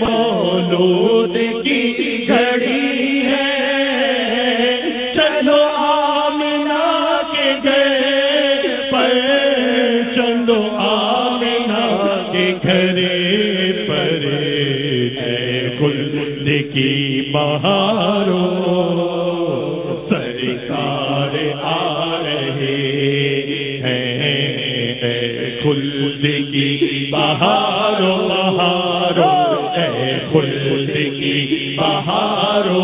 مولود کی گھڑی ہے۔ چلو آمنا کے گھر پر۔ چلو آمنا کے گھر پر۔ ہے خلد کی بہاروں ہیں خلد کی بہارو بہارو اے خلد کی بہارو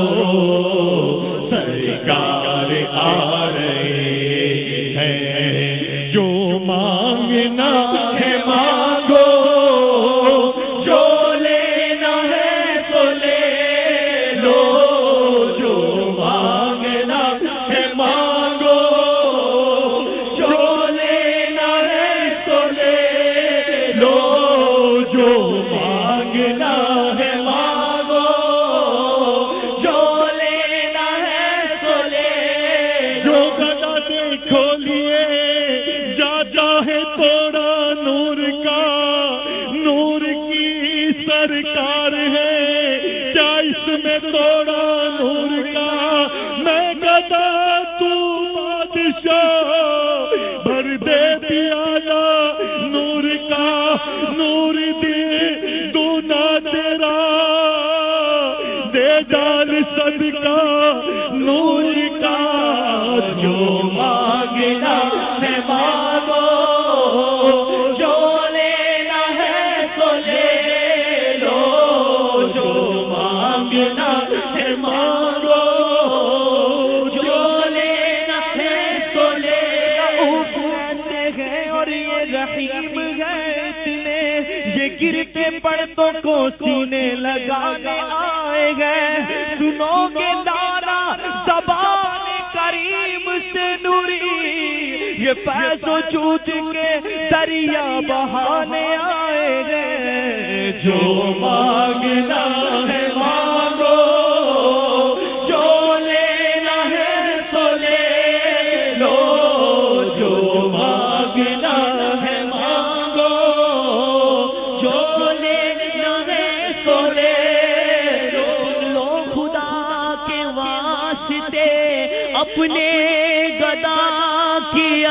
سرکار آ رہے ہیں۔ سینے لگانے آئے گئے۔ سنو گے دانا زبان کریم سے نوری۔ یہ پیسوں چوچ کے دریا بہانے آئے گئے۔ جو مانگنا اپنے گدا کی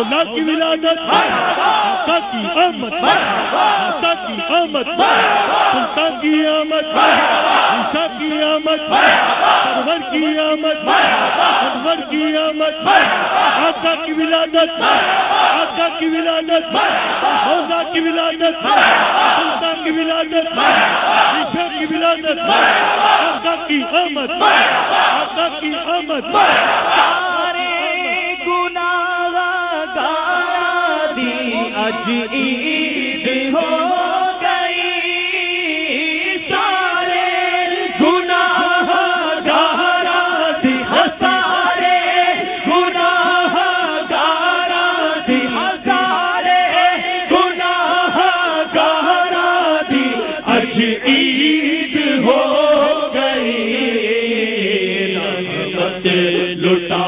مولا کی ولادت آقا کی آمد آقا کی آمد، سلطان کی آمد عیسیٰ کی آمد، سرور کی آمد، سرور کی آمد، آقا کی ولادت، آقا کی ولادت مولا کی ولادت، سلطان کی ولادت عیسیٰ کی ولادت، آقا کی آمد، آقا کی آمد عید ہو گئی، سارے گناہ گارا دی سارے گناہ گارا دی سارے گناہ گارا دی اج عید ہو گئی رحمت لٹا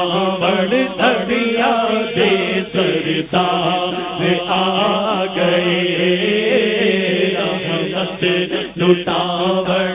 لٹا بڑ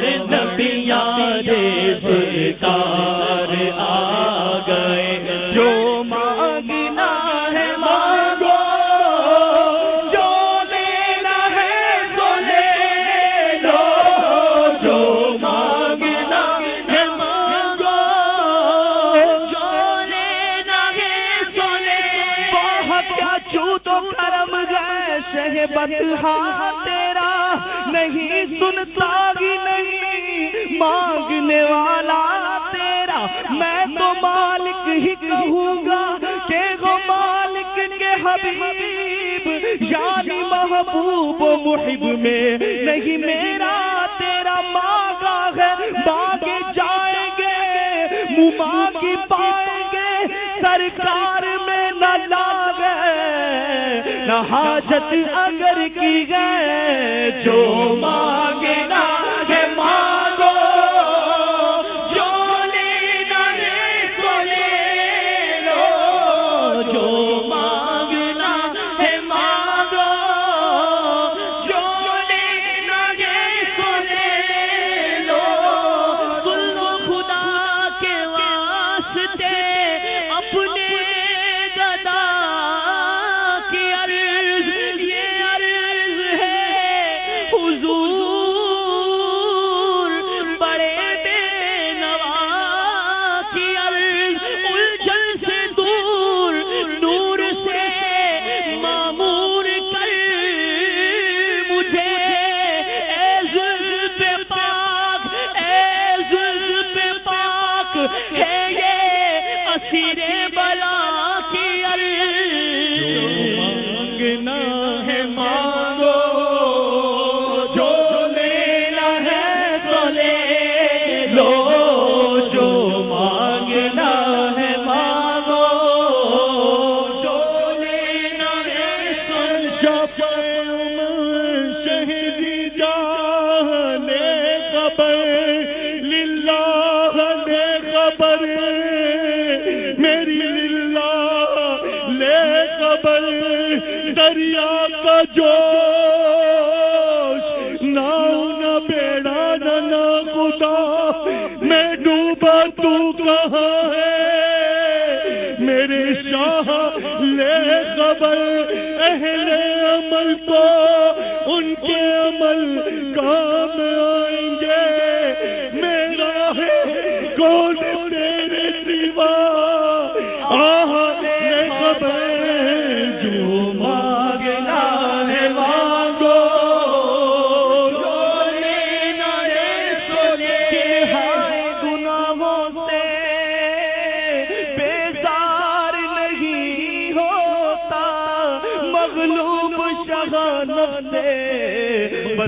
حبیب یعنی محبوب و محب میں نہیں، میرا تیرا مانگا ہے باگے جائیں گے، مماغی پائیں گے، سرکار میں نہ لاگ نہ حاجت اگر کی گئے جو مانگ اہل عمل کو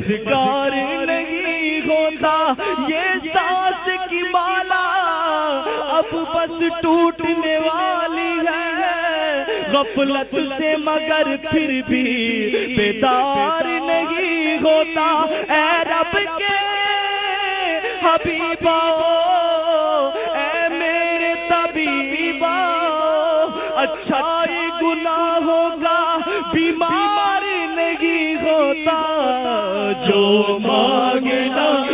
بدکار نہیں ہوتا، یہ سانس کی بالا اب بس ٹوٹنے والی ہے۔ غفلت سے مگر پھر بھی بیدار نہیں ہوتا۔ اے رب کے حبیبہ مانگنا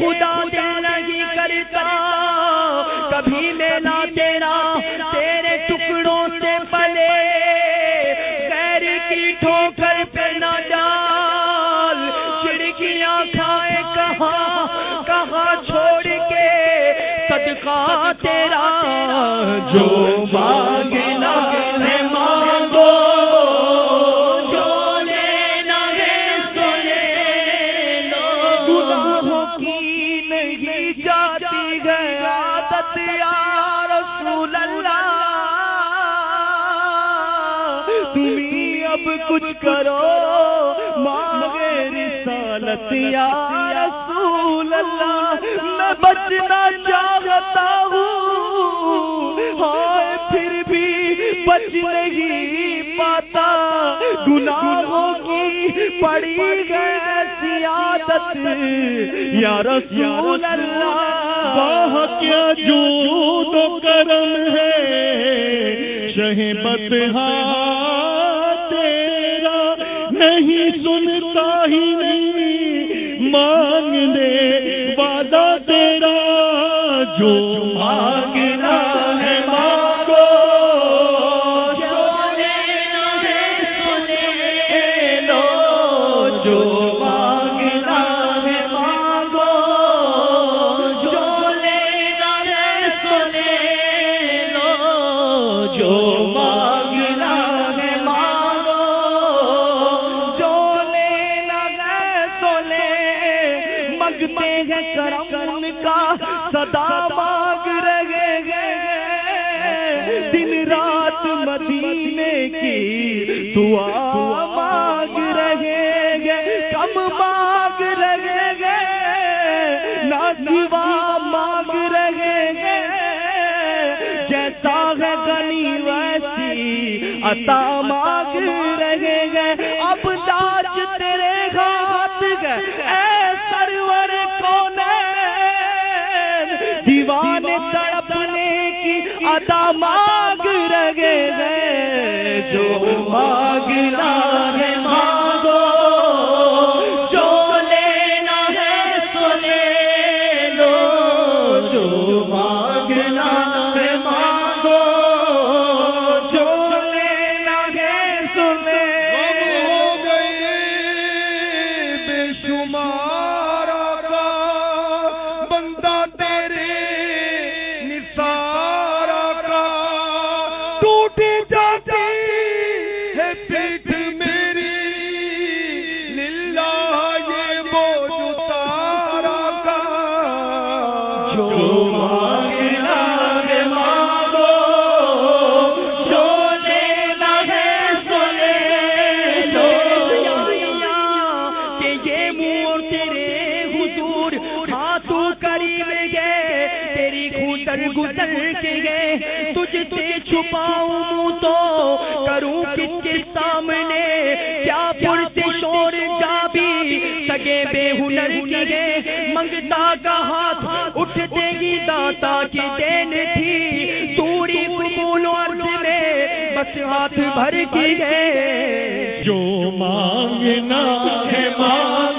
خدا کچھ کرو، مانگے رسالت یا رسول اللہ، میں بچنا چاہتا ہوں۔ ہائے، پھر بھی بچ نہیں پاتا۔ گناہوں کی پڑی گئے سیادت یا رسول اللہ، واہ، کیا جود و کرم ہے۔ شہبت ہاں نہیں سنتا ہی نہیں مانگنے وعدہ تیرا جو صدا مانگ رہے ہیں۔ دن رات مدینے کی دعا مانگ رہے گے کم مانگ رہے گے نہ مانگ رہے گے جیسا ہے غنی ویسی عطا ماں چھپاؤں منہ تو کروں کس کے سامنے؟ کیا پرس شور جا بھی سگے بے ہنر کی منگتا کا ہاتھ اٹھ دے گی داتا کی دین تھی۔ توڑی قبول و میں بس ہاتھ بھر کی گئے جو مانگنا ہے مانگو